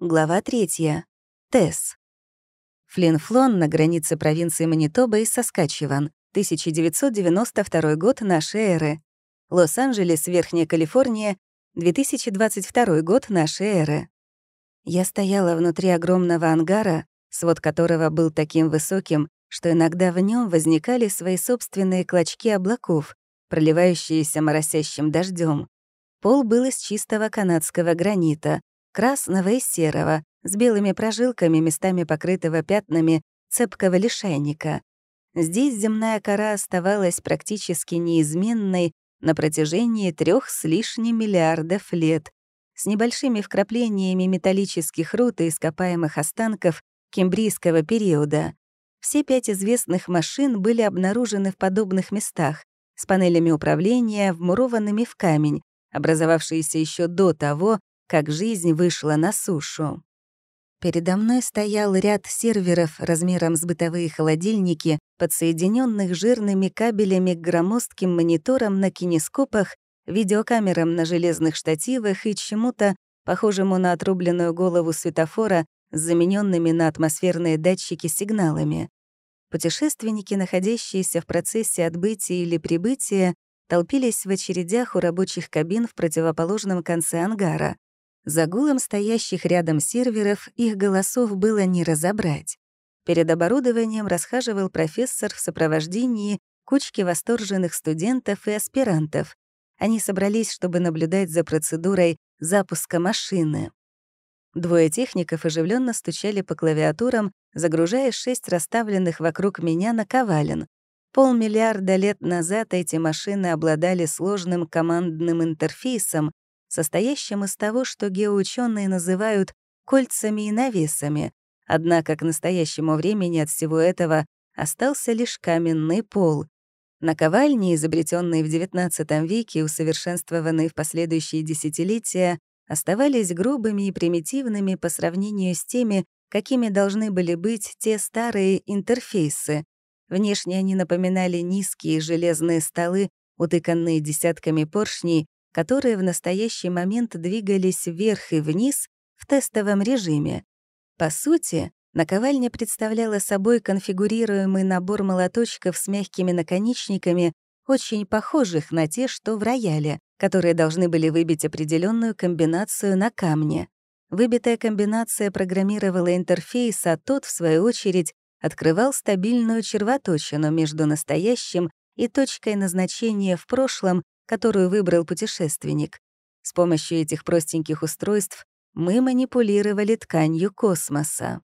Глава 3. Тесс. Флинфлон на границе провинции Манитоба и Соскачеван, 1992 год нашей эры. Лос-Анджелес, Верхняя Калифорния, 2022 год нашей эры. Я стояла внутри огромного ангара, свод которого был таким высоким, что иногда в нем возникали свои собственные клочки облаков, проливающиеся моросящим дождем. Пол был из чистого канадского гранита, красного и серого, с белыми прожилками, местами покрытого пятнами цепкого лишайника. Здесь земная кора оставалась практически неизменной на протяжении трех с лишним миллиардов лет, с небольшими вкраплениями металлических руд и ископаемых останков кембрийского периода. Все пять известных машин были обнаружены в подобных местах, с панелями управления, вмурованными в камень, образовавшиеся еще до того, как жизнь вышла на сушу. Передо мной стоял ряд серверов размером с бытовые холодильники, подсоединенных жирными кабелями к громоздким мониторам на кинескопах, видеокамерам на железных штативах и чему-то, похожему на отрубленную голову светофора с замененными на атмосферные датчики сигналами. Путешественники, находящиеся в процессе отбытия или прибытия, толпились в очередях у рабочих кабин в противоположном конце ангара. За гулом стоящих рядом серверов их голосов было не разобрать. Перед оборудованием расхаживал профессор в сопровождении кучки восторженных студентов и аспирантов. Они собрались, чтобы наблюдать за процедурой запуска машины. Двое техников оживленно стучали по клавиатурам, загружая шесть расставленных вокруг меня наковален. Полмиллиарда лет назад эти машины обладали сложным командным интерфейсом, состоящим из того, что геоученые называют кольцами и навесами, однако к настоящему времени от всего этого остался лишь каменный пол. Наковальни, изобретенные в XIX веке и усовершенствованные в последующие десятилетия, оставались грубыми и примитивными по сравнению с теми, какими должны были быть те старые интерфейсы. Внешне они напоминали низкие железные столы, утыканные десятками поршней, которые в настоящий момент двигались вверх и вниз в тестовом режиме. По сути, наковальня представляла собой конфигурируемый набор молоточков с мягкими наконечниками, очень похожих на те, что в рояле, которые должны были выбить определенную комбинацию на камне. Выбитая комбинация программировала интерфейс, а тот, в свою очередь, открывал стабильную червоточину между настоящим и точкой назначения в прошлом, которую выбрал путешественник. С помощью этих простеньких устройств мы манипулировали тканью космоса.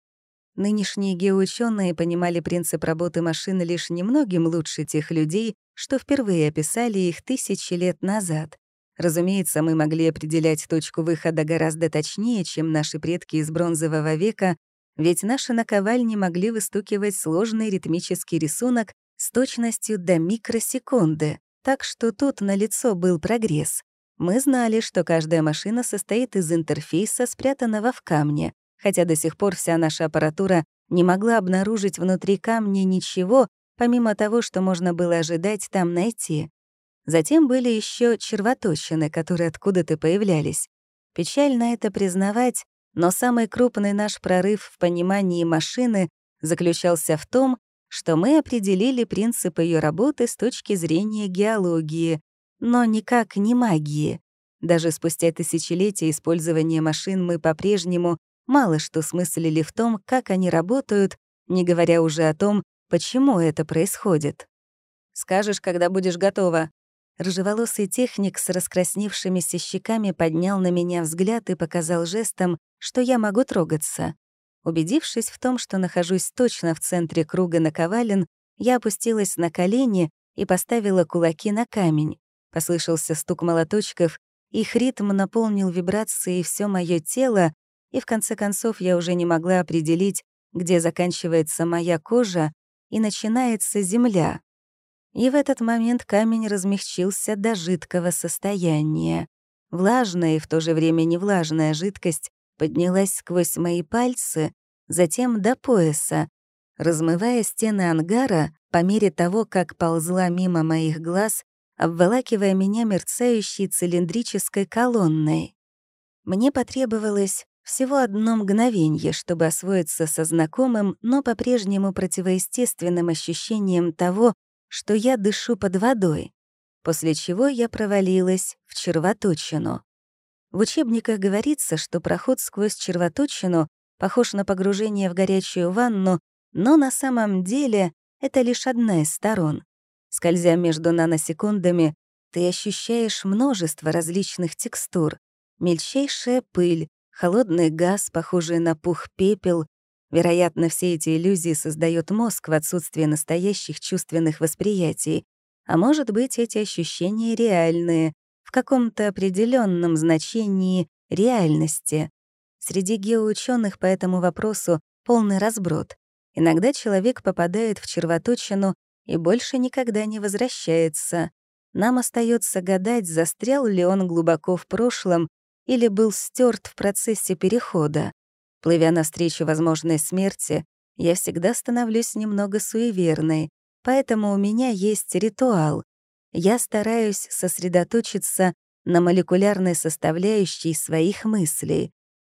Нынешние геоученые понимали принцип работы машины лишь немногим лучше тех людей, что впервые описали их тысячи лет назад. Разумеется, мы могли определять точку выхода гораздо точнее, чем наши предки из бронзового века, ведь наши наковальни могли выстукивать сложный ритмический рисунок с точностью до микросекунды, так что тут налицо был прогресс. Мы знали, что каждая машина состоит из интерфейса, спрятанного в камне, хотя до сих пор вся наша аппаратура не могла обнаружить внутри камня ничего, помимо того, что можно было ожидать там найти. Затем были еще червоточины, которые откуда-то появлялись. Печально это признавать, но самый крупный наш прорыв в понимании машины заключался в том, что мы определили принцип ее работы с точки зрения геологии, но никак не магии. Даже спустя тысячелетия использования машин мы по-прежнему мало что смыслили в том, как они работают, не говоря уже о том, почему это происходит. «Скажешь, когда будешь готова», Рыжеволосый техник с раскрасневшимися щеками поднял на меня взгляд и показал жестом, что я могу трогаться. Убедившись в том, что нахожусь точно в центре круга наковален, я опустилась на колени и поставила кулаки на камень. Послышался стук молоточков, их ритм наполнил вибрацией все мое тело, и в конце концов я уже не могла определить, где заканчивается моя кожа и начинается земля. И в этот момент камень размягчился до жидкого состояния. Влажная и в то же время невлажная жидкость поднялась сквозь мои пальцы, затем до пояса, размывая стены ангара по мере того, как ползла мимо моих глаз, обволакивая меня мерцающей цилиндрической колонной. Мне потребовалось Всего одно мгновение, чтобы освоиться со знакомым, но по-прежнему противоестественным ощущением того, что я дышу под водой, после чего я провалилась в червоточину. В учебниках говорится, что проход сквозь червоточину похож на погружение в горячую ванну, но на самом деле это лишь одна из сторон. Скользя между наносекундами, ты ощущаешь множество различных текстур. Мельчайшая пыль, холодный газ, похожий на пух пепел. Вероятно, все эти иллюзии создает мозг в отсутствии настоящих чувственных восприятий. А может быть, эти ощущения реальные, в каком-то определенном значении реальности. Среди геоученых по этому вопросу полный разброд. Иногда человек попадает в червоточину и больше никогда не возвращается. Нам остается гадать, застрял ли он глубоко в прошлом или был стерт в процессе перехода. Плывя навстречу возможной смерти, я всегда становлюсь немного суеверной, поэтому у меня есть ритуал. Я стараюсь сосредоточиться на молекулярной составляющей своих мыслей.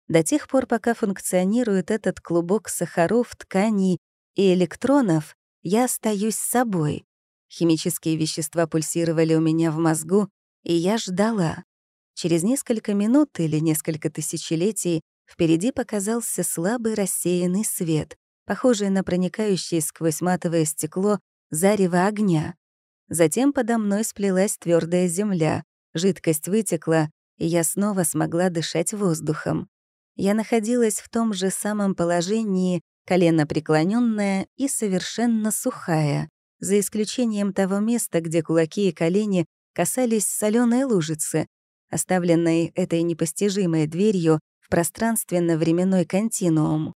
До тех пор, пока функционирует этот клубок сахаров, тканей и электронов, я остаюсь собой. Химические вещества пульсировали у меня в мозгу, и я ждала. Через несколько минут или несколько тысячелетий впереди показался слабый рассеянный свет, похожий на проникающее сквозь матовое стекло зарево огня. Затем подо мной сплелась твердая земля, жидкость вытекла, и я снова смогла дышать воздухом. Я находилась в том же самом положении, колено преклоненная и совершенно сухая, за исключением того места, где кулаки и колени касались соленой лужицы, оставленной этой непостижимой дверью в пространственно-временной континуум.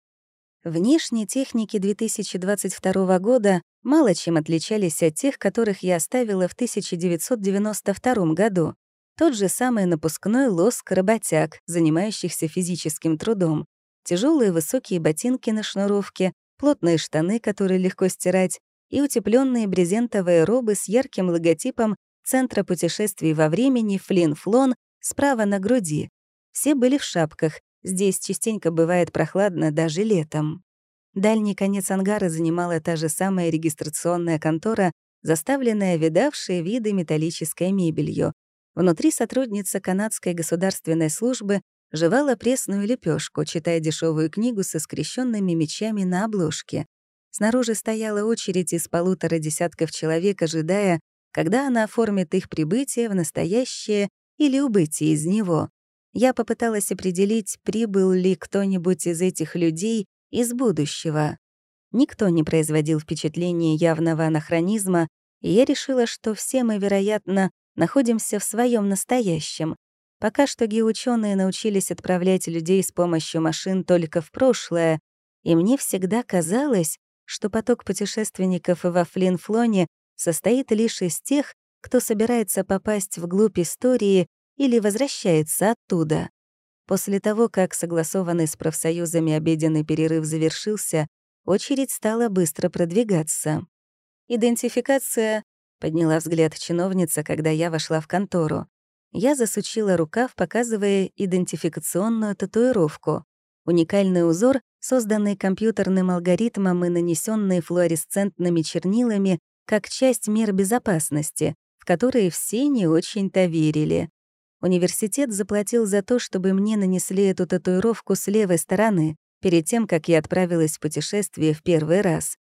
Внешние техники 2022 года мало чем отличались от тех, которых я оставила в 1992 году. Тот же самый напускной лоск работяг, занимающихся физическим трудом, тяжелые высокие ботинки на шнуровке, плотные штаны, которые легко стирать, и утепленные брезентовые робы с ярким логотипом Центра путешествий во времени Флин-Флон справа на груди. Все были в шапках, здесь частенько бывает прохладно даже летом. Дальний конец ангара занимала та же самая регистрационная контора, заставленная видавшей виды металлической мебелью. Внутри сотрудница канадской государственной службы жевала пресную лепешку, читая дешевую книгу со скрещенными мечами на обложке. Снаружи стояла очередь из полутора десятков человек, ожидая, когда она оформит их прибытие в настоящее или убытие из него. Я попыталась определить, прибыл ли кто-нибудь из этих людей из будущего. Никто не производил впечатления явного анахронизма, и я решила, что все мы, вероятно, находимся в своем настоящем, Пока что геоученые научились отправлять людей с помощью машин только в прошлое, и мне всегда казалось, что поток путешественников во Флинфлоне состоит лишь из тех, кто собирается попасть вглубь истории или возвращается оттуда. После того, как согласованный с профсоюзами обеденный перерыв завершился, очередь стала быстро продвигаться. «Идентификация», — подняла взгляд чиновница, когда я вошла в контору. Я засучила рукав, показывая идентификационную татуировку. Уникальный узор, созданный компьютерным алгоритмом и нанесенный флуоресцентными чернилами как часть мер безопасности, в которые все не очень-то верили. Университет заплатил за то, чтобы мне нанесли эту татуировку с левой стороны, перед тем, как я отправилась в путешествие в первый раз.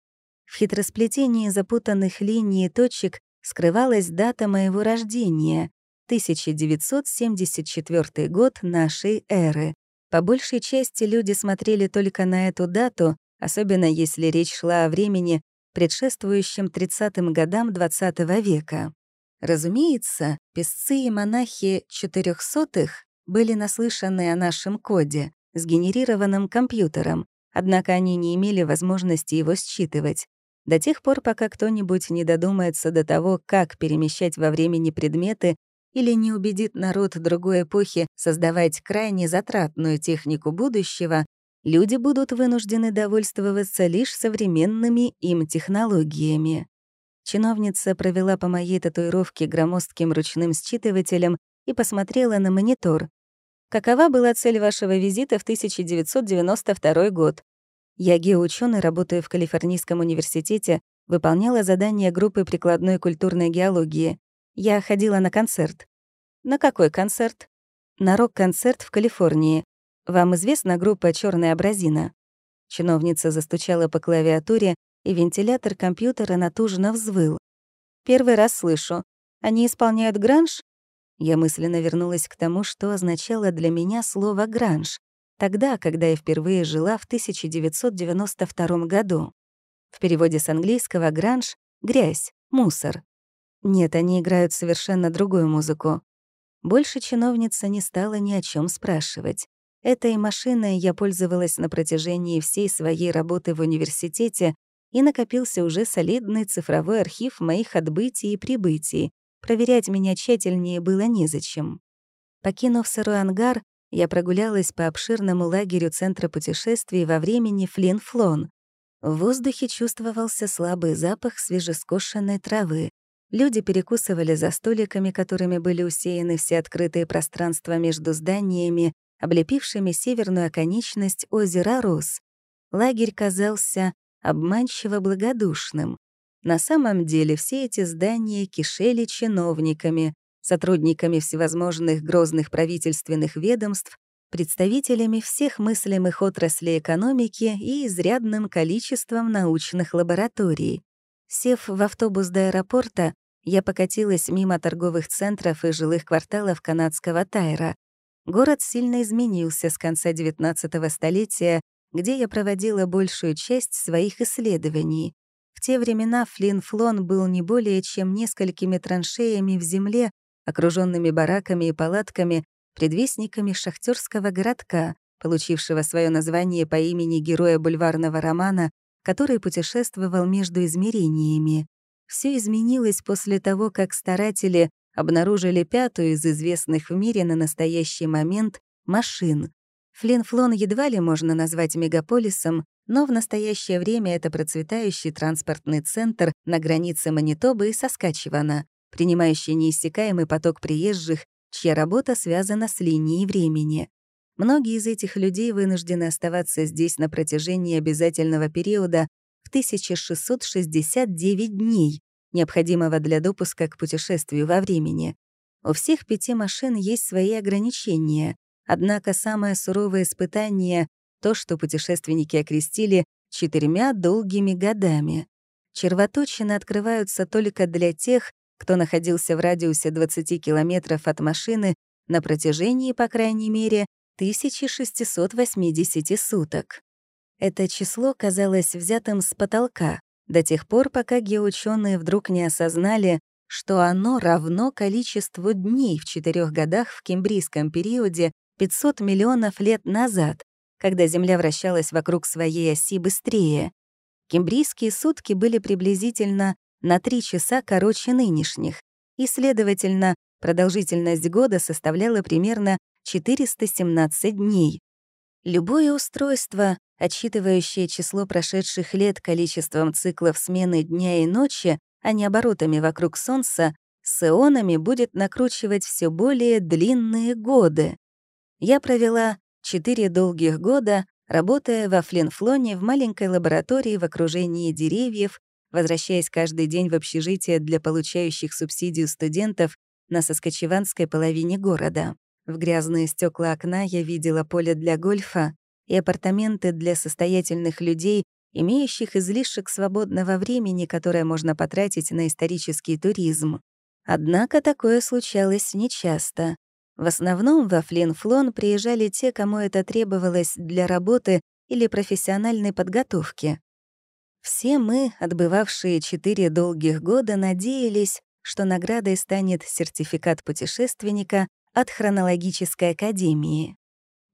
В хитросплетении запутанных линий и точек скрывалась дата моего рождения, 1974 год нашей эры. По большей части люди смотрели только на эту дату, особенно если речь шла о времени, предшествующем 30-м годам XX -го века. Разумеется, песцы и монахи 400-х были наслышаны о нашем коде, сгенерированном компьютером, однако они не имели возможности его считывать. До тех пор, пока кто-нибудь не додумается до того, как перемещать во времени предметы, или не убедит народ другой эпохи создавать крайне затратную технику будущего, люди будут вынуждены довольствоваться лишь современными им технологиями. Чиновница провела по моей татуировке громоздким ручным считывателем и посмотрела на монитор. Какова была цель вашего визита в 1992 год? Я геоученый, работаю в Калифорнийском университете, выполняла задание группы прикладной культурной геологии. Я ходила на концерт. На какой концерт? На рок-концерт в Калифорнии. Вам известна группа Черная абразина? Чиновница застучала по клавиатуре, и вентилятор компьютера натужно взвыл. «Первый раз слышу. Они исполняют гранж?» Я мысленно вернулась к тому, что означало для меня слово «гранж», тогда, когда я впервые жила в 1992 году. В переводе с английского «гранж» — «грязь», «мусор». Нет, они играют совершенно другую музыку. Больше чиновница не стала ни о чем спрашивать. Этой машиной я пользовалась на протяжении всей своей работы в университете, и накопился уже солидный цифровой архив моих отбытий и прибытий. Проверять меня тщательнее было незачем. Покинув сырой ангар, я прогулялась по обширному лагерю Центра путешествий во времени Флин-Флон. В воздухе чувствовался слабый запах свежескошенной травы. Люди перекусывали за столиками, которыми были усеяны все открытые пространства между зданиями, облепившими северную оконечность озера Рос. Лагерь казался обманчиво благодушным. На самом деле все эти здания кишели чиновниками, сотрудниками всевозможных грозных правительственных ведомств, представителями всех мыслимых отраслей экономики и изрядным количеством научных лабораторий. Сев в автобус до аэропорта, я покатилась мимо торговых центров и жилых кварталов канадского Тайра. Город сильно изменился с конца XIX столетия, где я проводила большую часть своих исследований. В те времена Флин-Флон был не более чем несколькими траншеями в земле, окруженными бараками и палатками, предвестниками шахтерского городка, получившего свое название по имени героя бульварного романа, который путешествовал между измерениями. Все изменилось после того, как старатели обнаружили пятую из известных в мире на настоящий момент машин. Флинфлон едва ли можно назвать мегаполисом, но в настоящее время это процветающий транспортный центр на границе Манитобы и Соскачевана, принимающий неиссякаемый поток приезжих, чья работа связана с линией времени. Многие из этих людей вынуждены оставаться здесь на протяжении обязательного периода в 1669 дней, необходимого для допуска к путешествию во времени. У всех пяти машин есть свои ограничения, однако самое суровое испытание — то, что путешественники окрестили четырьмя долгими годами. Червоточины открываются только для тех, кто находился в радиусе 20 километров от машины на протяжении, по крайней мере, 1680 суток. Это число казалось взятым с потолка до тех пор, пока геоученые вдруг не осознали, что оно равно количеству дней в четырех годах в кембрийском периоде 500 миллионов лет назад, когда Земля вращалась вокруг своей оси быстрее. Кембрийские сутки были приблизительно на 3 часа короче нынешних, и, следовательно, продолжительность года составляла примерно 417 дней. Любое устройство, отсчитывающее число прошедших лет количеством циклов смены дня и ночи, а не оборотами вокруг Солнца, с ионами будет накручивать все более длинные годы. Я провела четыре долгих года, работая во Флинфлоне в маленькой лаборатории в окружении деревьев, возвращаясь каждый день в общежитие для получающих субсидию студентов на Соскочеванской половине города. В грязные стекла окна я видела поле для гольфа и апартаменты для состоятельных людей, имеющих излишек свободного времени, которое можно потратить на исторический туризм. Однако такое случалось нечасто. В основном во Флин-Флон приезжали те, кому это требовалось для работы или профессиональной подготовки. Все мы, отбывавшие четыре долгих года, надеялись, что наградой станет сертификат путешественника от Хронологической академии.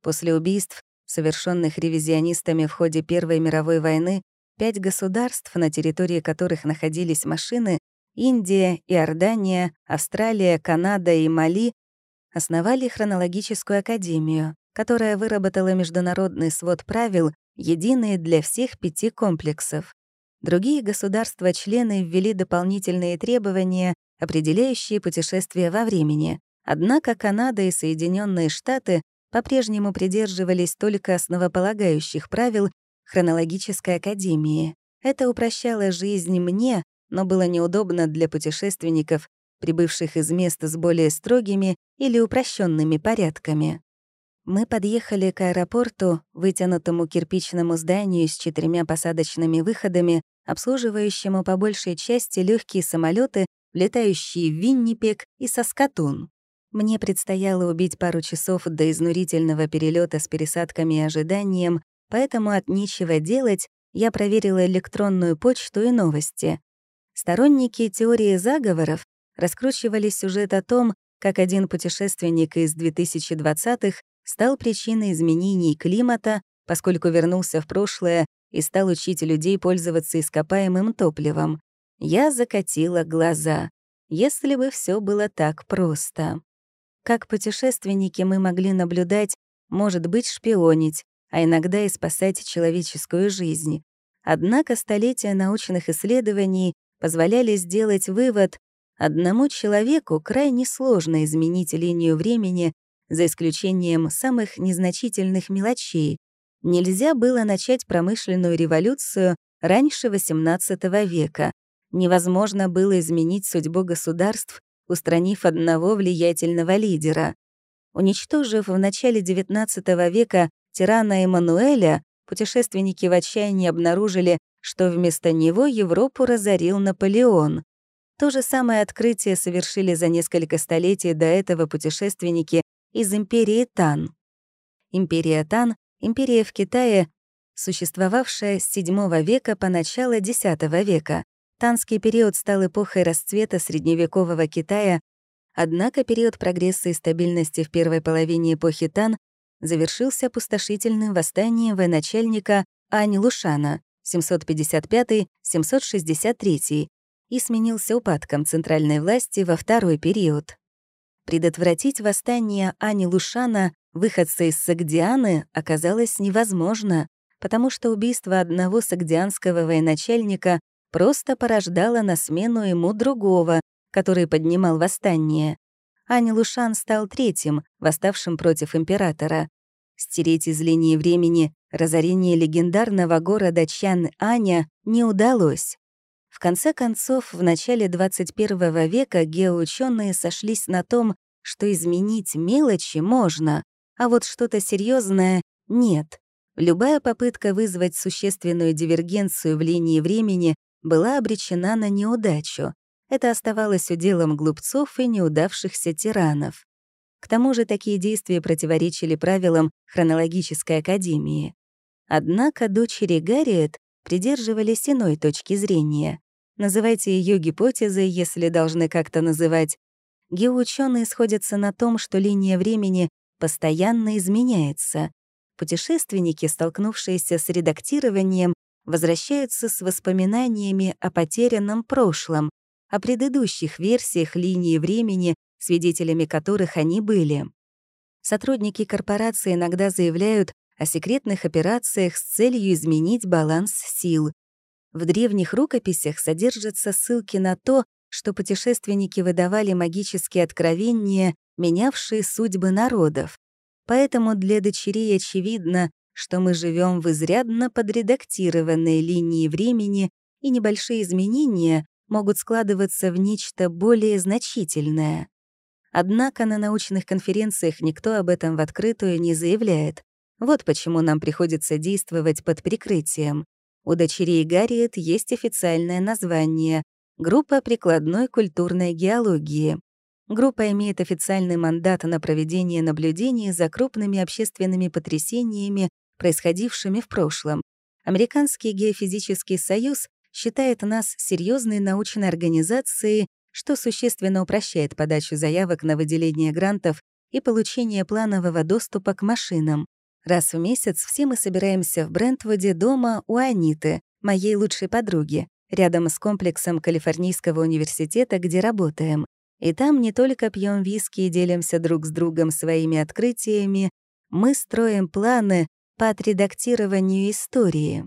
После убийств, совершенных ревизионистами в ходе Первой мировой войны, пять государств, на территории которых находились машины, Индия, Иордания, Австралия, Канада и Мали, основали Хронологическую академию, которая выработала международный свод правил, единые для всех пяти комплексов. Другие государства-члены ввели дополнительные требования, определяющие путешествия во времени, Однако Канада и Соединенные Штаты по-прежнему придерживались только основополагающих правил хронологической академии. Это упрощало жизнь мне, но было неудобно для путешественников, прибывших из мест с более строгими или упрощенными порядками. Мы подъехали к аэропорту, вытянутому кирпичному зданию с четырьмя посадочными выходами, обслуживающему по большей части легкие самолеты, летающие в Виннипек и Саскатун. Мне предстояло убить пару часов до изнурительного перелета с пересадками и ожиданием, поэтому от нечего делать я проверила электронную почту и новости. Сторонники теории заговоров раскручивали сюжет о том, как один путешественник из 2020-х стал причиной изменений климата, поскольку вернулся в прошлое и стал учить людей пользоваться ископаемым топливом. Я закатила глаза. Если бы все было так просто. Как путешественники мы могли наблюдать, может быть, шпионить, а иногда и спасать человеческую жизнь. Однако столетия научных исследований позволяли сделать вывод, одному человеку крайне сложно изменить линию времени за исключением самых незначительных мелочей, нельзя было начать промышленную революцию раньше XVIII века. Невозможно было изменить судьбу государств, устранив одного влиятельного лидера. Уничтожив в начале XIX века тирана Эммануэля, путешественники в отчаянии обнаружили, что вместо него Европу разорил Наполеон. То же самое открытие совершили за несколько столетий до этого путешественники из империи Тан. Империя Тан — империя в Китае, существовавшая с VII века по начало X века. Танский период стал эпохой расцвета средневекового Китая, однако период прогресса и стабильности в первой половине эпохи Тан завершился опустошительным восстанием военачальника Ань Лушана 755-763 и сменился упадком центральной власти во второй период. Предотвратить восстание Ани Лушана, выходца из Сагдианы, оказалось невозможно, потому что убийство одного сагдианского военачальника просто порождало на смену ему другого, который поднимал восстание. Ани Лушан стал третьим, восставшим против императора. Стереть из линии времени разорение легендарного города Чан-Аня не удалось. Конце концов, в начале 21 века геоученые сошлись на том, что изменить мелочи можно, а вот что-то серьезное нет. Любая попытка вызвать существенную дивергенцию в линии времени была обречена на неудачу. Это оставалось уделом глупцов и неудавшихся тиранов. К тому же такие действия противоречили правилам хронологической академии. Однако дочери Гарриет придерживались иной точки зрения. Называйте ее гипотезой, если должны как-то называть. Геоученые сходятся на том, что линия времени постоянно изменяется. Путешественники, столкнувшиеся с редактированием, возвращаются с воспоминаниями о потерянном прошлом, о предыдущих версиях линии времени, свидетелями которых они были. Сотрудники корпорации иногда заявляют о секретных операциях с целью изменить баланс сил. В древних рукописях содержатся ссылки на то, что путешественники выдавали магические откровения, менявшие судьбы народов. Поэтому для дочерей очевидно, что мы живем в изрядно подредактированной линии времени, и небольшие изменения могут складываться в нечто более значительное. Однако на научных конференциях никто об этом в открытую не заявляет. Вот почему нам приходится действовать под прикрытием. У дочерей Гарриет есть официальное название — Группа прикладной культурной геологии. Группа имеет официальный мандат на проведение наблюдений за крупными общественными потрясениями, происходившими в прошлом. Американский геофизический союз считает нас серьезной научной организацией, что существенно упрощает подачу заявок на выделение грантов и получение планового доступа к машинам. Раз в месяц все мы собираемся в Брентвуде дома у Аниты, моей лучшей подруги, рядом с комплексом Калифорнийского университета, где работаем. И там не только пьем виски и делимся друг с другом своими открытиями, мы строим планы по отредактированию истории.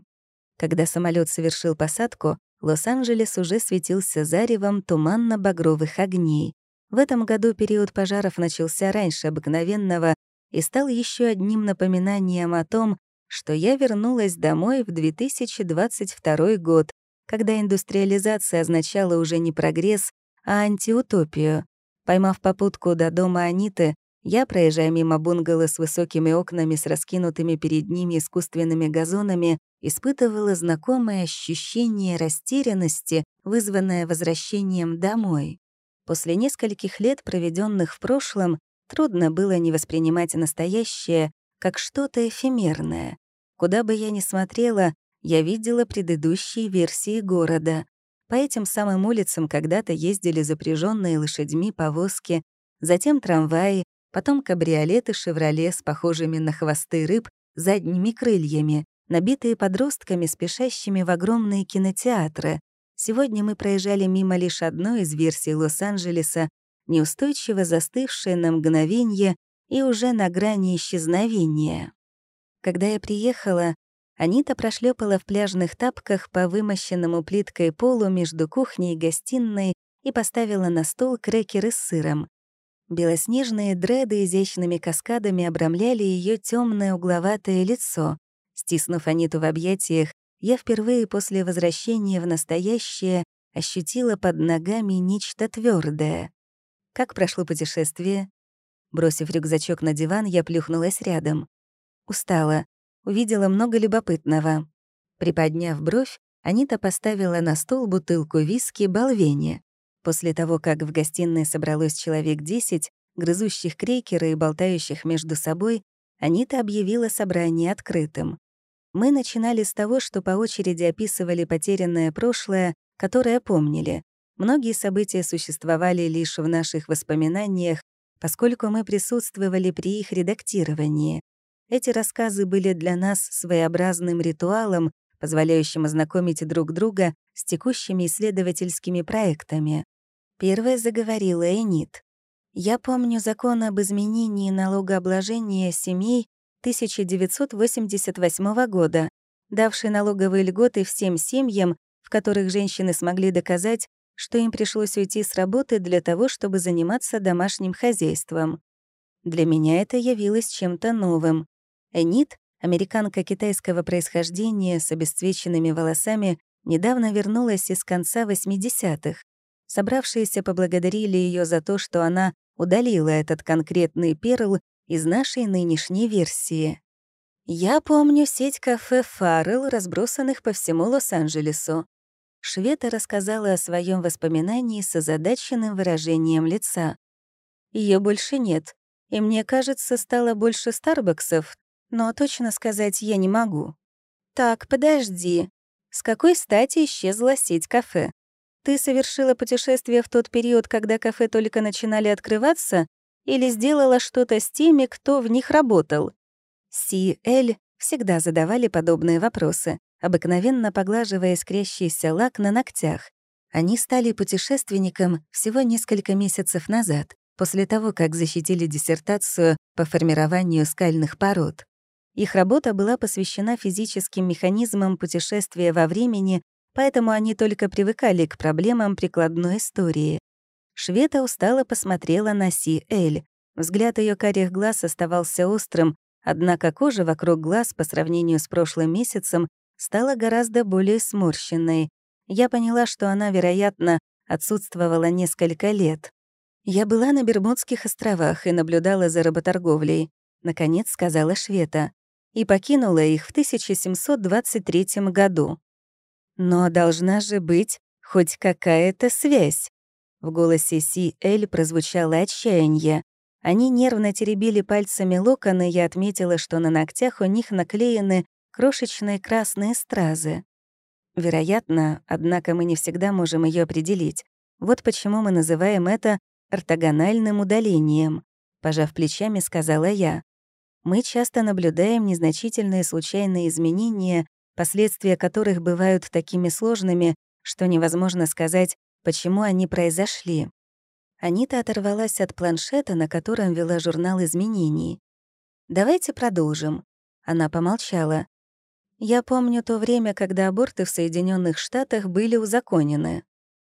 Когда самолет совершил посадку, Лос-Анджелес уже светился заревом туманно-багровых огней. В этом году период пожаров начался раньше обыкновенного и стал еще одним напоминанием о том, что я вернулась домой в 2022 год, когда индустриализация означала уже не прогресс, а антиутопию. Поймав попутку до дома Аниты, я, проезжая мимо бунгало с высокими окнами с раскинутыми перед ними искусственными газонами, испытывала знакомое ощущение растерянности, вызванное возвращением домой. После нескольких лет, проведенных в прошлом, трудно было не воспринимать настоящее как что-то эфемерное. Куда бы я ни смотрела, я видела предыдущие версии города. По этим самым улицам когда-то ездили запряженные лошадьми повозки, затем трамваи, потом кабриолеты «Шевроле» с похожими на хвосты рыб задними крыльями, набитые подростками, спешащими в огромные кинотеатры. Сегодня мы проезжали мимо лишь одной из версий Лос-Анджелеса, неустойчиво застывшей на мгновенье и уже на грани исчезновения. Когда я приехала, Анита прошлепала в пляжных тапках по вымощенному плиткой полу между кухней и гостиной и поставила на стол крекеры с сыром. Белоснежные дреды изящными каскадами обрамляли ее темное угловатое лицо. Стиснув Аниту в объятиях, я впервые после возвращения в настоящее ощутила под ногами нечто твердое. Как прошло путешествие? Бросив рюкзачок на диван, я плюхнулась рядом. Устала. Увидела много любопытного. Приподняв бровь, Анита поставила на стол бутылку виски «Болвени». После того, как в гостиной собралось человек десять, грызущих крекеры и болтающих между собой, Анита объявила собрание открытым. Мы начинали с того, что по очереди описывали потерянное прошлое, которое помнили. Многие события существовали лишь в наших воспоминаниях, поскольку мы присутствовали при их редактировании. Эти рассказы были для нас своеобразным ритуалом, позволяющим ознакомить друг друга с текущими исследовательскими проектами. Первая заговорила Энит. «Я помню закон об изменении налогообложения семей 1988 года, давший налоговые льготы всем семьям, в которых женщины смогли доказать, что им пришлось уйти с работы для того, чтобы заниматься домашним хозяйством. Для меня это явилось чем-то новым. Энит, американка китайского происхождения с обесцвеченными волосами, недавно вернулась из конца 80-х. Собравшиеся поблагодарили ее за то, что она удалила этот конкретный перл из нашей нынешней версии. Я помню сеть кафе «Фаррелл», разбросанных по всему Лос-Анджелесу. Швета рассказала о своем воспоминании с озадаченным выражением лица. Ее больше нет, и мне кажется, стало больше Старбаксов, но точно сказать я не могу. Так, подожди. С какой стати исчезла сеть кафе? Ты совершила путешествие в тот период, когда кафе только начинали открываться, или сделала что-то с теми, кто в них работал? Си Эль всегда задавали подобные вопросы, обыкновенно поглаживая искрящийся лак на ногтях. Они стали путешественником всего несколько месяцев назад, после того, как защитили диссертацию по формированию скальных пород. Их работа была посвящена физическим механизмам путешествия во времени поэтому они только привыкали к проблемам прикладной истории. Швета устало посмотрела на Си Эль. Взгляд ее карих глаз оставался острым, однако кожа вокруг глаз по сравнению с прошлым месяцем стала гораздо более сморщенной. Я поняла, что она, вероятно, отсутствовала несколько лет. «Я была на Бермудских островах и наблюдала за работорговлей», — наконец сказала Швета, и покинула их в 1723 году. Но должна же быть хоть какая-то связь. В голосе Си Эль прозвучало отчаяние. Они нервно теребили пальцами локоны, я отметила, что на ногтях у них наклеены крошечные красные стразы. Вероятно, однако мы не всегда можем ее определить. Вот почему мы называем это ортогональным удалением, пожав плечами, сказала я. Мы часто наблюдаем незначительные случайные изменения последствия которых бывают такими сложными, что невозможно сказать, почему они произошли. Анита оторвалась от планшета, на котором вела журнал изменений. «Давайте продолжим». Она помолчала. «Я помню то время, когда аборты в Соединенных Штатах были узаконены.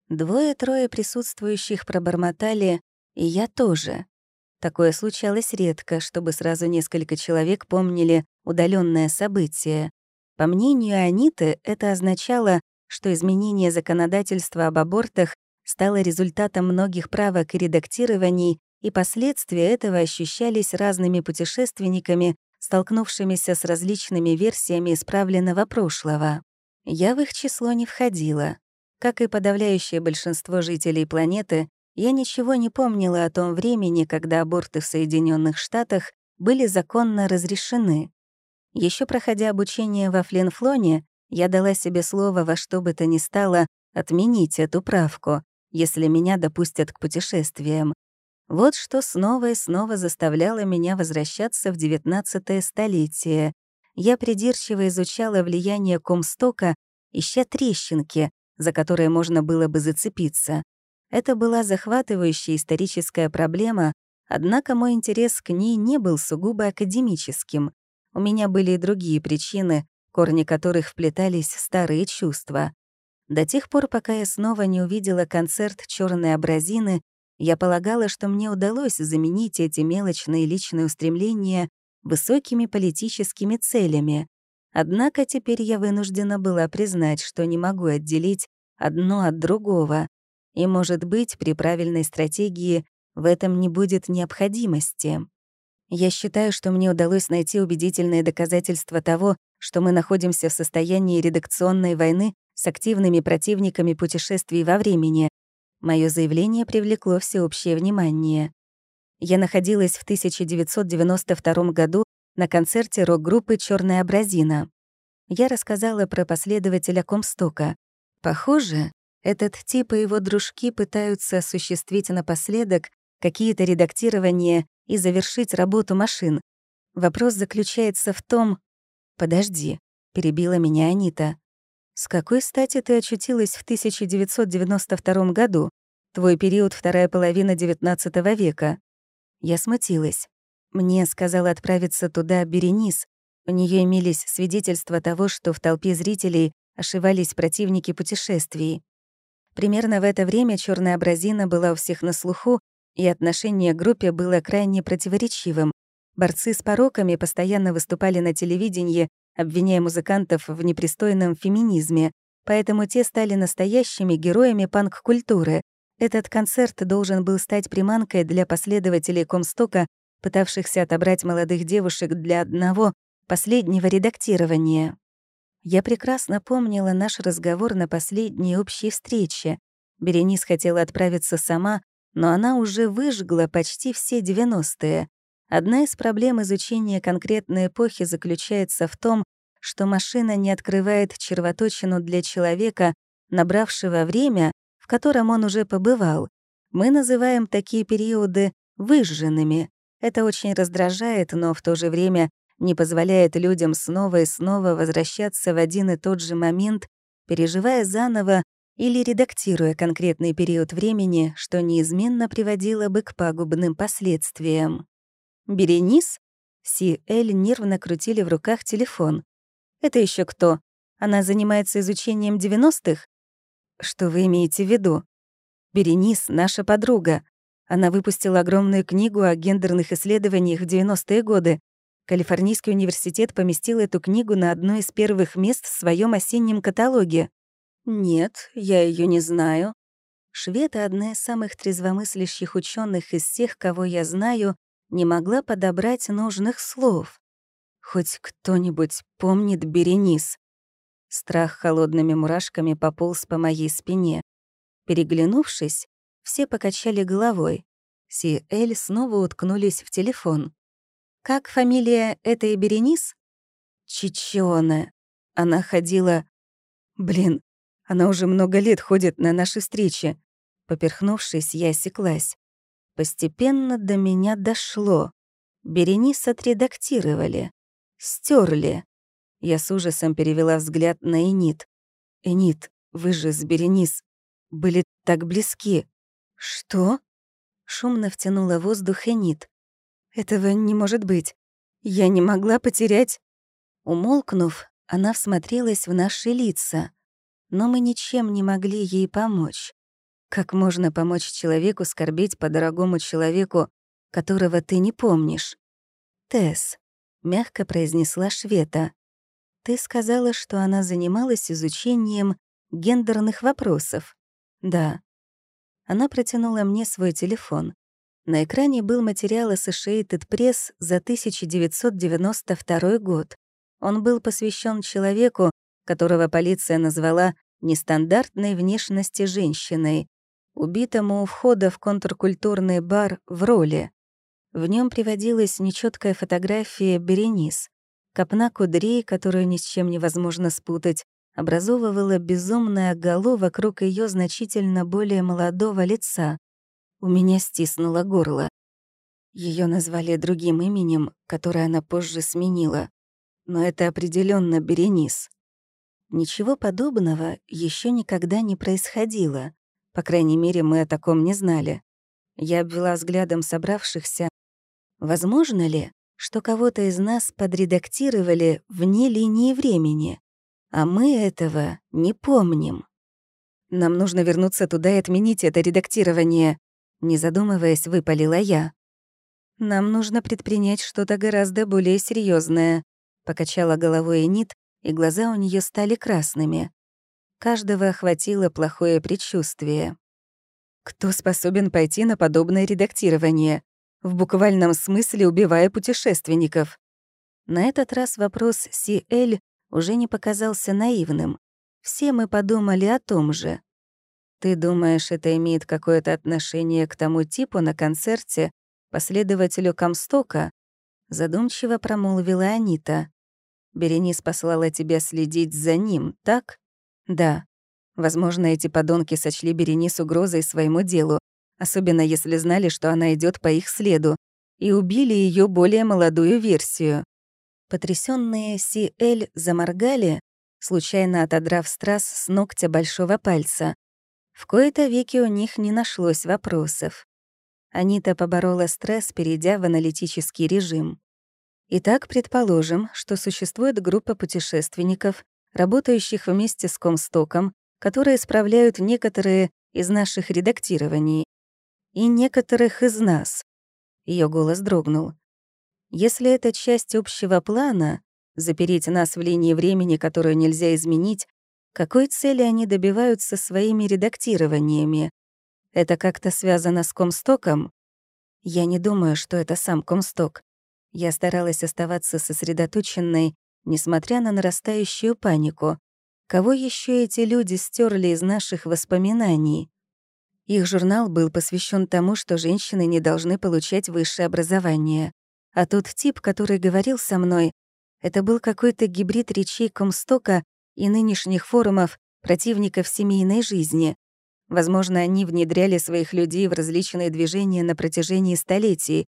Двое-трое присутствующих пробормотали, и я тоже. Такое случалось редко, чтобы сразу несколько человек помнили удаленное событие. По мнению Аниты, это означало, что изменение законодательства об абортах стало результатом многих правок и редактирований, и последствия этого ощущались разными путешественниками, столкнувшимися с различными версиями исправленного прошлого. Я в их число не входила. Как и подавляющее большинство жителей планеты, я ничего не помнила о том времени, когда аборты в Соединенных Штатах были законно разрешены. Еще проходя обучение во Флинфлоне, я дала себе слово во что бы то ни стало отменить эту правку, если меня допустят к путешествиям. Вот что снова и снова заставляло меня возвращаться в XIX столетие. Я придирчиво изучала влияние Комстока, ища трещинки, за которые можно было бы зацепиться. Это была захватывающая историческая проблема, однако мой интерес к ней не был сугубо академическим. У меня были и другие причины, корни которых вплетались в старые чувства. До тех пор, пока я снова не увидела концерт черной абразины я полагала, что мне удалось заменить эти мелочные личные устремления высокими политическими целями. Однако теперь я вынуждена была признать, что не могу отделить одно от другого. И, может быть, при правильной стратегии в этом не будет необходимости. Я считаю, что мне удалось найти убедительные доказательства того, что мы находимся в состоянии редакционной войны с активными противниками путешествий во времени, Мое заявление привлекло всеобщее внимание. Я находилась в 1992 году на концерте рок-группы «Чёрная абразина». Я рассказала про последователя Комстока. Похоже, этот тип и его дружки пытаются осуществить напоследок какие-то редактирования и завершить работу машин. Вопрос заключается в том... «Подожди», — перебила меня Анита. «С какой стати ты очутилась в 1992 году? Твой период — вторая половина XIX века». Я смутилась. Мне сказала отправиться туда Беренис. У нее имелись свидетельства того, что в толпе зрителей ошивались противники путешествий. Примерно в это время черная абразина была у всех на слуху, и отношение к группе было крайне противоречивым. Борцы с пороками постоянно выступали на телевидении обвиняя музыкантов в непристойном феминизме, поэтому те стали настоящими героями панк-культуры. Этот концерт должен был стать приманкой для последователей Комстока, пытавшихся отобрать молодых девушек для одного, последнего редактирования. Я прекрасно помнила наш разговор на последней общей встрече. Беренис хотела отправиться сама, но она уже выжгла почти все 90-е. Одна из проблем изучения конкретной эпохи заключается в том, что машина не открывает червоточину для человека, набравшего время, в котором он уже побывал. Мы называем такие периоды выжженными. Это очень раздражает, но в то же время не позволяет людям снова и снова возвращаться в один и тот же момент, переживая заново или редактируя конкретный период времени, что неизменно приводило бы к пагубным последствиям. Беренис? Си Эль нервно крутили в руках телефон. «Это еще кто? Она занимается изучением 90-х?» «Что вы имеете в виду?» «Беренис — наша подруга. Она выпустила огромную книгу о гендерных исследованиях в 90-е годы. Калифорнийский университет поместил эту книгу на одно из первых мест в своем осеннем каталоге. «Нет, я ее не знаю». Шведа — одна из самых трезвомыслящих ученых из всех, кого я знаю, не могла подобрать нужных слов. Хоть кто-нибудь помнит Беренис. Страх холодными мурашками пополз по моей спине. Переглянувшись, все покачали головой. Си Эль снова уткнулись в телефон. «Как фамилия этой Беренис?» «Чичёне. Она ходила...» «Блин, она уже много лет ходит на наши встречи». Поперхнувшись, я осеклась. Постепенно до меня дошло. Беренис отредактировали. стерли. Я с ужасом перевела взгляд на Энит. «Энит, вы же с Беренис были так близки». «Что?» Шумно втянула воздух Энит. «Этого не может быть. Я не могла потерять...» Умолкнув, она всмотрелась в наши лица. Но мы ничем не могли ей помочь. Как можно помочь человеку скорбеть по дорогому человеку, которого ты не помнишь. Тесс, мягко произнесла Швета. Ты сказала, что она занималась изучением гендерных вопросов. Да. Она протянула мне свой телефон. На экране был материал Associated Press за 1992 год. Он был посвящен человеку, которого полиция назвала нестандартной внешности женщиной, убитому у входа в контркультурный бар в роли. В нем приводилась нечеткая фотография Беренис. Копна кудрей, которую ни с чем невозможно спутать, образовывала безумное голо вокруг ее значительно более молодого лица. У меня стиснуло горло. Ее назвали другим именем, которое она позже сменила. Но это определенно Беренис. Ничего подобного еще никогда не происходило. По крайней мере, мы о таком не знали. Я обвела взглядом собравшихся. Возможно ли, что кого-то из нас подредактировали вне линии времени, а мы этого не помним? Нам нужно вернуться туда и отменить это редактирование, не задумываясь, выпалила я. «Нам нужно предпринять что-то гораздо более серьезное, покачала головой Энит, и глаза у нее стали красными. Каждого охватило плохое предчувствие. Кто способен пойти на подобное редактирование? В буквальном смысле убивая путешественников. На этот раз вопрос Си-Эль уже не показался наивным. Все мы подумали о том же. Ты думаешь, это имеет какое-то отношение к тому типу на концерте, последователю Комстока? Задумчиво промолвила Анита. Беренис послала тебя следить за ним, так? Да. Возможно, эти подонки сочли Беренис угрозой своему делу, особенно если знали, что она идет по их следу, и убили ее более молодую версию. Потрясенные Си Эль заморгали, случайно отодрав страз с ногтя большого пальца. В кои-то веки у них не нашлось вопросов. Анита поборола стресс, перейдя в аналитический режим. Итак, предположим, что существует группа путешественников, работающих вместе с Комстоком, которые справляют некоторые из наших редактирований. И некоторых из нас. Ее голос дрогнул. Если это часть общего плана, запереть нас в линии времени, которую нельзя изменить, какой цели они добиваются своими редактированиями? Это как-то связано с Комстоком? Я не думаю, что это сам Комсток. Я старалась оставаться сосредоточенной, несмотря на нарастающую панику. Кого еще эти люди стерли из наших воспоминаний? Их журнал был посвящен тому, что женщины не должны получать высшее образование. А тот тип, который говорил со мной, это был какой-то гибрид речей Комстока и нынешних форумов противников семейной жизни. Возможно, они внедряли своих людей в различные движения на протяжении столетий.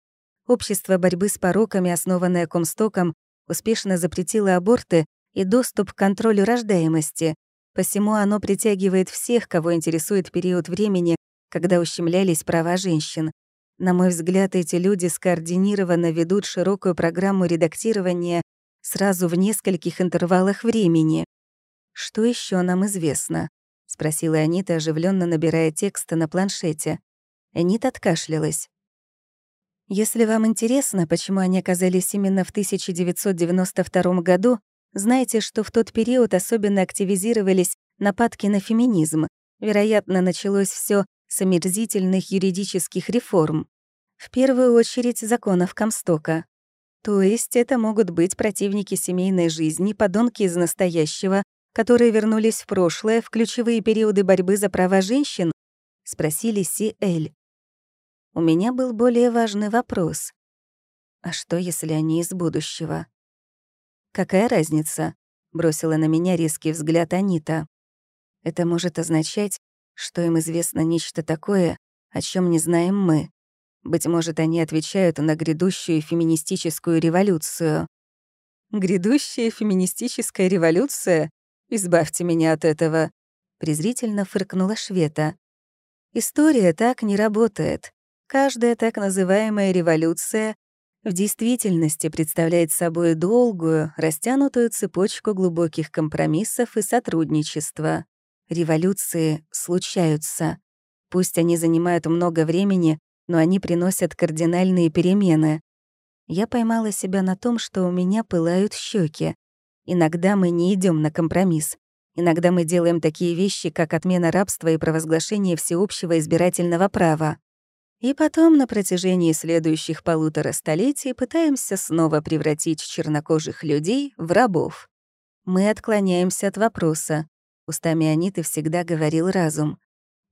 Общество борьбы с пороками, основанное Комстоком, успешно запретило аборты и доступ к контролю рождаемости. Посему оно притягивает всех, кого интересует период времени, когда ущемлялись права женщин. На мой взгляд, эти люди скоординированно ведут широкую программу редактирования сразу в нескольких интервалах времени. «Что еще нам известно?» — спросила Анита, оживленно набирая текста на планшете. Анита откашлялась. «Если вам интересно, почему они оказались именно в 1992 году, знайте, что в тот период особенно активизировались нападки на феминизм. Вероятно, началось все с омерзительных юридических реформ. В первую очередь законов Комстока. То есть это могут быть противники семейной жизни, подонки из настоящего, которые вернулись в прошлое в ключевые периоды борьбы за права женщин? Спросили Си Эль. У меня был более важный вопрос. А что, если они из будущего? Какая разница? Бросила на меня резкий взгляд Анита. Это может означать, что им известно нечто такое, о чем не знаем мы. Быть может, они отвечают на грядущую феминистическую революцию. Грядущая феминистическая революция? Избавьте меня от этого», — презрительно фыркнула Швета. «История так не работает. Каждая так называемая революция в действительности представляет собой долгую, растянутую цепочку глубоких компромиссов и сотрудничества. Революции случаются. Пусть они занимают много времени, но они приносят кардинальные перемены. Я поймала себя на том, что у меня пылают щеки. Иногда мы не идем на компромисс. Иногда мы делаем такие вещи, как отмена рабства и провозглашение всеобщего избирательного права. И потом на протяжении следующих полутора столетий пытаемся снова превратить чернокожих людей в рабов. Мы отклоняемся от вопроса. Устами Аниты всегда говорил разум.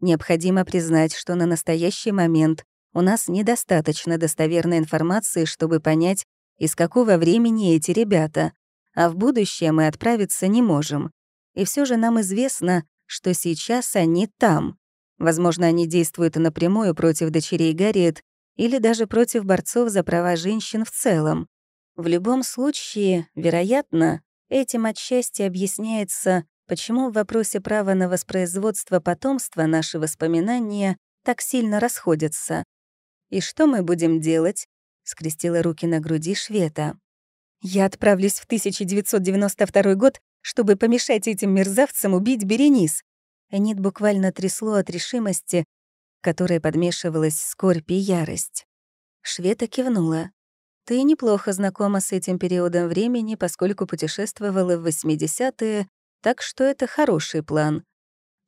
Необходимо признать, что на настоящий момент у нас недостаточно достоверной информации, чтобы понять, из какого времени эти ребята, а в будущее мы отправиться не можем. И все же нам известно, что сейчас они там. Возможно, они действуют напрямую против дочерей Гарриет или даже против борцов за права женщин в целом. В любом случае, вероятно, этим отчасти объясняется, почему в вопросе права на воспроизводство потомства наши воспоминания так сильно расходятся. «И что мы будем делать?» — скрестила руки на груди Швета. «Я отправлюсь в 1992 год, чтобы помешать этим мерзавцам убить Беренис». Энит буквально трясло от решимости, которой подмешивалась скорбь и ярость. Швета кивнула. «Ты неплохо знакома с этим периодом времени, поскольку путешествовала в 80-е, так что это хороший план».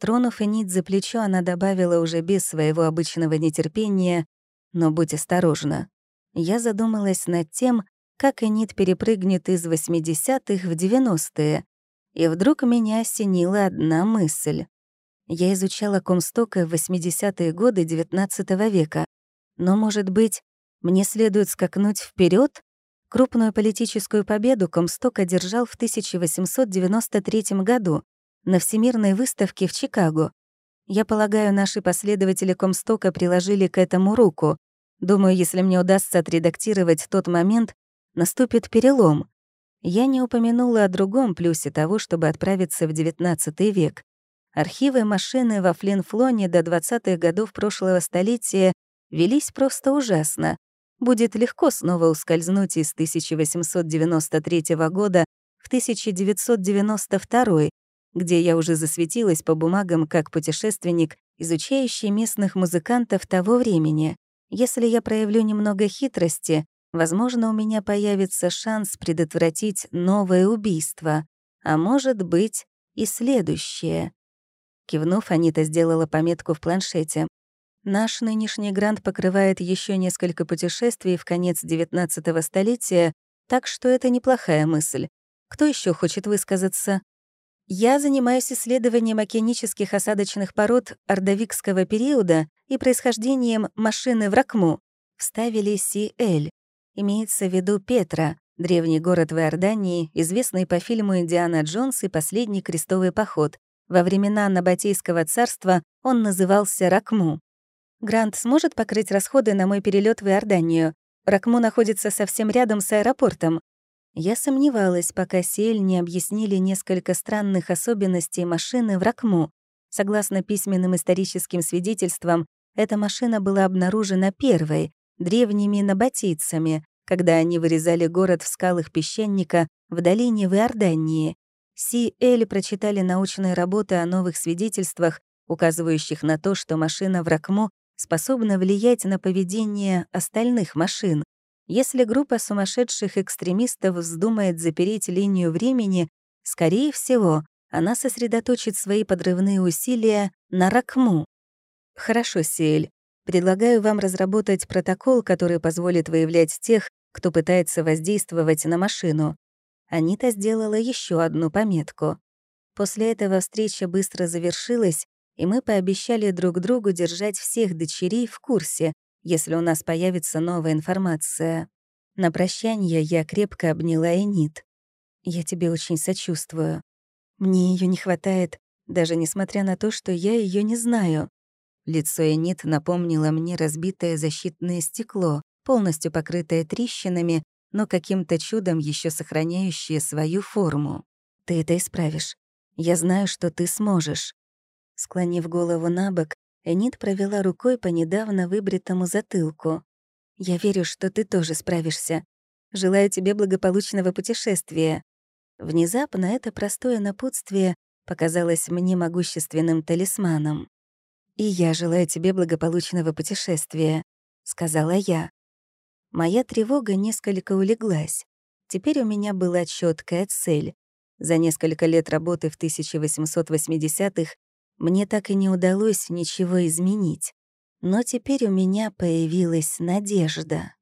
Тронув Энит за плечо, она добавила уже без своего обычного нетерпения но будь осторожна. Я задумалась над тем, как Энит перепрыгнет из 80-х в 90-е, и вдруг меня осенила одна мысль. Я изучала Комстока в 80-е годы XIX века, но, может быть, мне следует скакнуть вперед? Крупную политическую победу Комсток одержал в 1893 году на Всемирной выставке в Чикаго. Я полагаю, наши последователи Комстока приложили к этому руку. Думаю, если мне удастся отредактировать тот момент, наступит перелом. Я не упомянула о другом плюсе того, чтобы отправиться в XIX век. Архивы машины во Флинфлоне до 20-х годов прошлого столетия велись просто ужасно. Будет легко снова ускользнуть из 1893 года в 1992, где я уже засветилась по бумагам как путешественник, изучающий местных музыкантов того времени. Если я проявлю немного хитрости, возможно, у меня появится шанс предотвратить новое убийство, а может быть и следующее. Кивнув, Анита сделала пометку в планшете. Наш нынешний грант покрывает еще несколько путешествий в конец XIX столетия, так что это неплохая мысль. Кто еще хочет высказаться? Я занимаюсь исследованием океанических осадочных пород ордовикского периода и происхождением машины в Ракму. Вставили Си-Эль. Имеется в виду Петра, древний город в Иордании, известный по фильму «Индиана Джонс» и «Последний крестовый поход». Во времена Набатейского царства он назывался Ракму. Грант сможет покрыть расходы на мой перелет в Иорданию. Ракму находится совсем рядом с аэропортом. Я сомневалась, пока Сель не объяснили несколько странных особенностей машины в Ракму. Согласно письменным историческим свидетельствам, эта машина была обнаружена первой, древними набатийцами, когда они вырезали город в скалах песчаника в долине в Иордании. Си Эль прочитали научные работы о новых свидетельствах, указывающих на то, что машина в Ракму способна влиять на поведение остальных машин. Если группа сумасшедших экстремистов вздумает запереть линию времени, скорее всего, она сосредоточит свои подрывные усилия на Ракму. Хорошо, Сиэль. Предлагаю вам разработать протокол, который позволит выявлять тех, кто пытается воздействовать на машину. Анита сделала еще одну пометку. После этого встреча быстро завершилась, и мы пообещали друг другу держать всех дочерей в курсе, если у нас появится новая информация. На прощание я крепко обняла Энит. «Я тебе очень сочувствую. Мне ее не хватает, даже несмотря на то, что я ее не знаю». Лицо Энит напомнило мне разбитое защитное стекло, полностью покрытое трещинами, но каким-то чудом еще сохраняющее свою форму. «Ты это исправишь. Я знаю, что ты сможешь». Склонив голову на бок, Энит провела рукой по недавно выбритому затылку. «Я верю, что ты тоже справишься. Желаю тебе благополучного путешествия». Внезапно это простое напутствие показалось мне могущественным талисманом. «И я желаю тебе благополучного путешествия». сказала я. Моя тревога несколько улеглась. Теперь у меня была четкая цель. За несколько лет работы в 1880-х мне так и не удалось ничего изменить. Но теперь у меня появилась надежда.